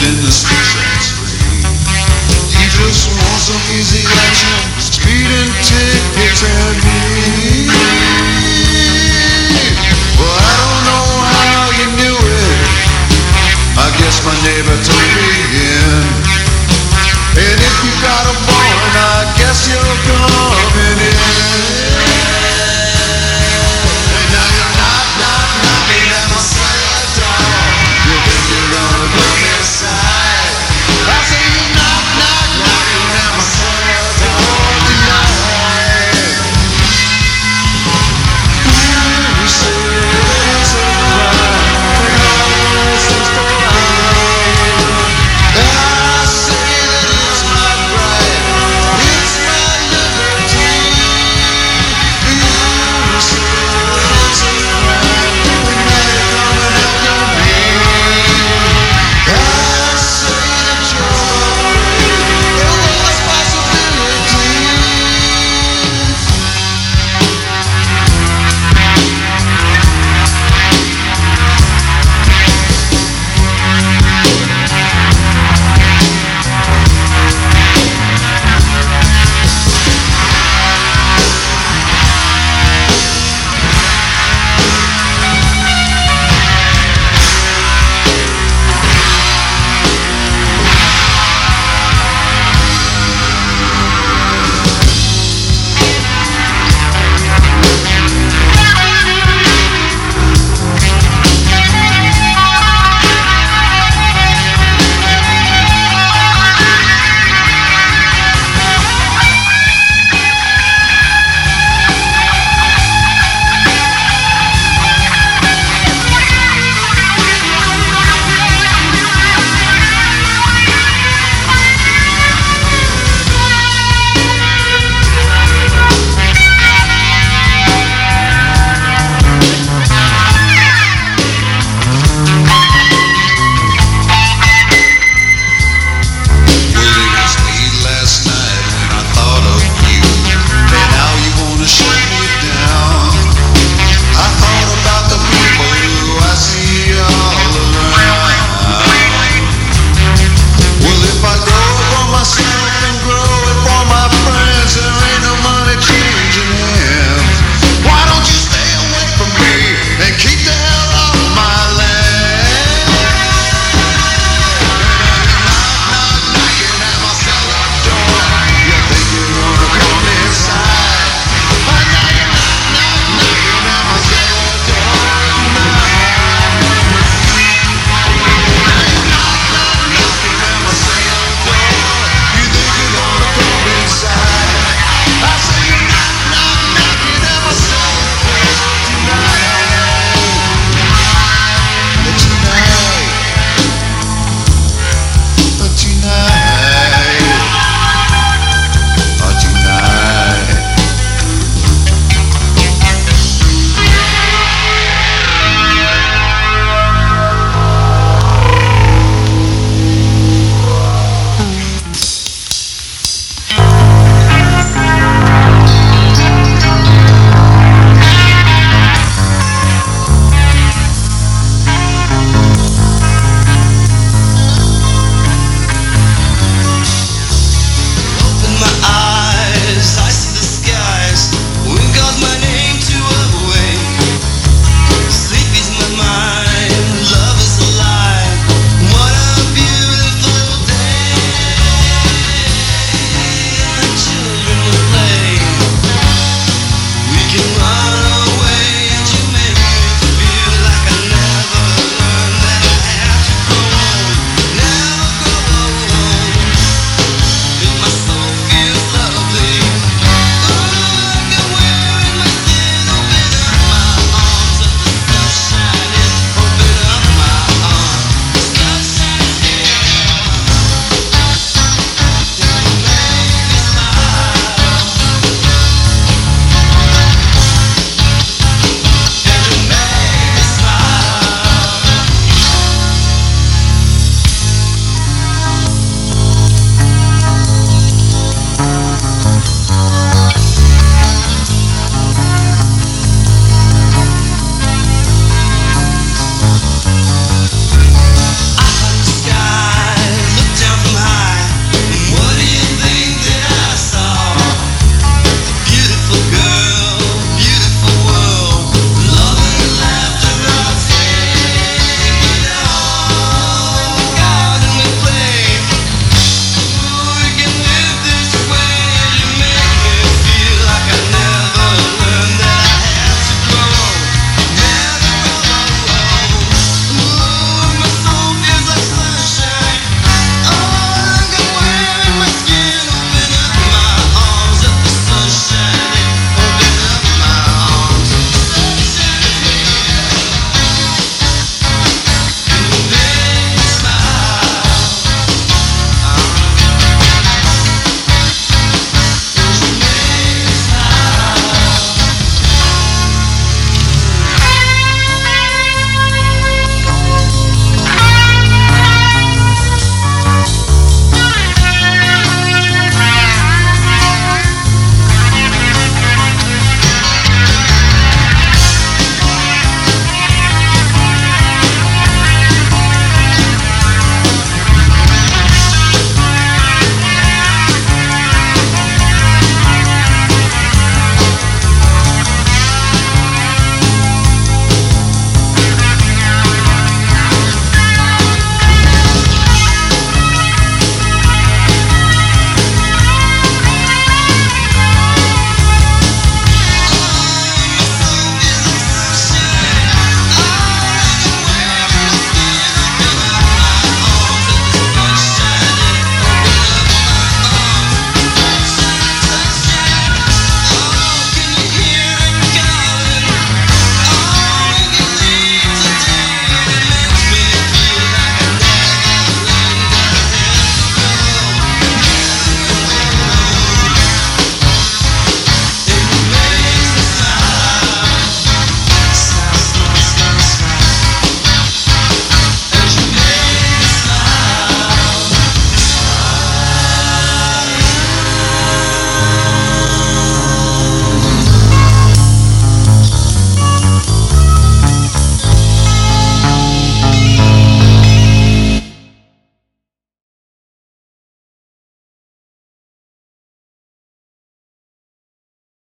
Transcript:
business insurance free. He just wants some easy action, speeding tickets and me. Well, I don't know how you knew it. I guess my neighbor told me in. And if you